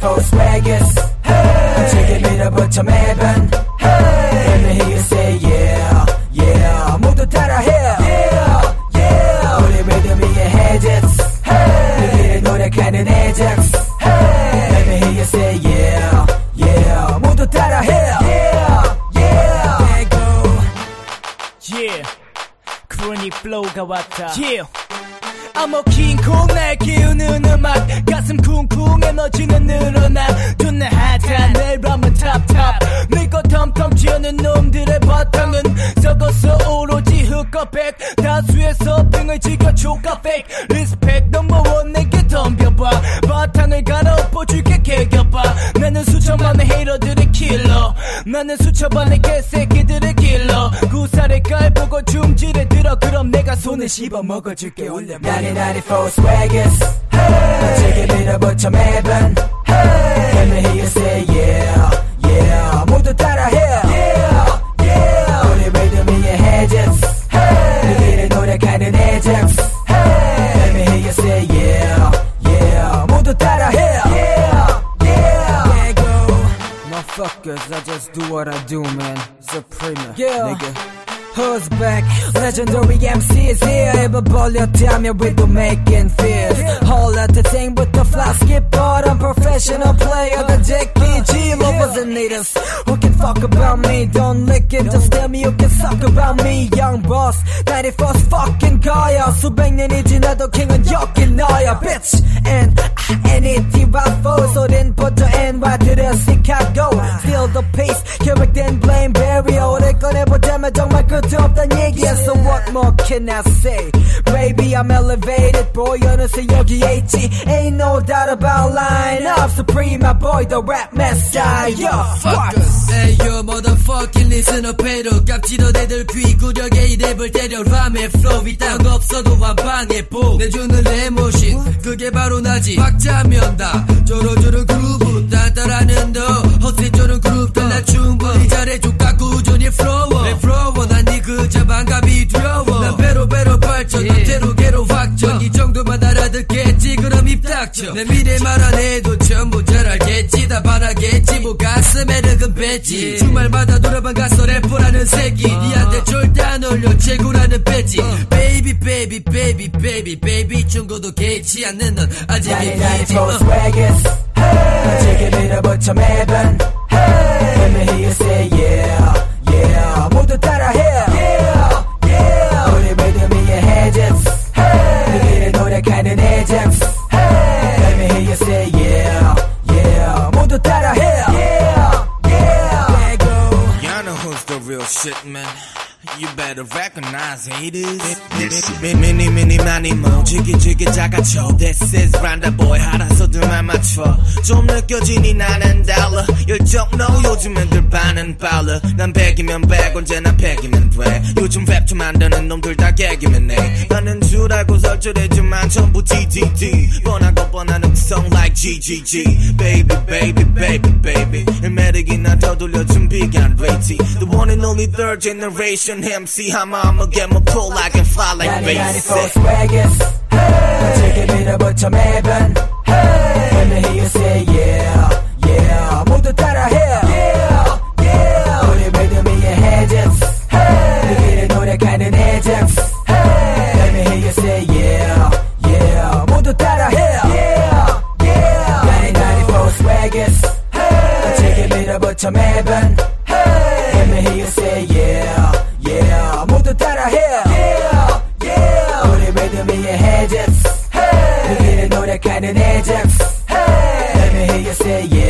94 swaggers 제게 밀어붙여 매번 Let me hear you say yeah yeah 모두 따라해 yeah yeah 우리 리듬 위에 해적스 우리를 노력하는 해적스 Let me hear you say yeah yeah 모두 따라해 yeah yeah 대고 Yeah 크로닉 플로우가 왔다 Yeah I'm 킹콩 날 키우는 음악. 가슴 쿵쿵 에너지는 늘어나. 존나 핫한 내 람은 탑탑. 밀고 텀텀 지어는 놈들의 바탕은 썩어서 오로지 흑과백. 다수에서 빙을 지겨 조카 팩 리스펙 넘버원 내게 덤벼봐. 바탕을 갈아엎어줄게 개겨봐. 나는 수천만의 킬러 나는 수천만의 개새끼들의 킬러 구살의 깔보고 중지를 들어. 그럼 내가 손을 씹어 먹어줄게 올려 1994 swaggers 제게 밀어붙여 매번. Let me hear you say Motherfuckers, I just do what I do, man. Supreme, Yeah. nigga. Who's back? Legendary MC is here 입을 벌렸다면 we do making fears 홀라트 땡부터 fly skip but I'm professional player 다 제끼지 lovers and haters Who can fuck about me? Don't lick it just tell me you can suck about me Young boss 91st fucking 가야 수백 년이 지나도 킹은 여긴 너야 bitch And NET rap for 소린 퍼져 NY 들여 Chicago 얘기야 So what more can I say Baby I'm elevated boy 어느새 여기에 있지 Ain't no doubt about line up Supreme my boy the rap messiah Fuck Hey yo motherfucking listen up 해로 깝치던 애들 귀 구력에 이 랩을 때려 람의 flow 이땅 없어도 완방에 뽕 내주는 레모신 그게 바로 나지 박자면 다 저러저러 그 닥쳐 내 미래 말안 해도 전부 잘 알겠지. 다 반하겠지. 뭐 가슴에 르은 배지. 주말마다 노래방 가서 래퍼라는 새끼 니한테 절대 안 어울려 최고라는 배지. 베이비 베이비 베이비 베이비 베이비 중고도 개의치 않는 넌 아직 이기지 1994 swaggers 제게 밀어붙여 매번 shit, man. You better recognize haters. 미니 미니 많이 뭐 지기 지기 작아져. This is Randa boy 알아서들만 맞춰. 좀 느껴지니 나는 달라. 열정 너 요즘은 들 반은 빨라. 난 백이면 백 언제나 백이면 돼. 요즘 랩투 만드는 놈들 다 개기면 해. 나는 줄 알고 설절해지만 전부 DDD. 뻔하고 뻔한 음성 like GGG. Baby baby baby baby. 매력이나 더 돌려 준비가 안 되지. The one and only third generation MC. I'm I'ma get my pull I can fly like 1994 basic. swaggers 제게 밀어붙여 매번 Let me hear you say to Melbourne. Hey, let me hear you say yeah, yeah. 모두 따라해. Yeah, yeah. 우리 믿음이의 해적. Hey, 우리를 노력하는 해적. Hey, let me hear you say yeah.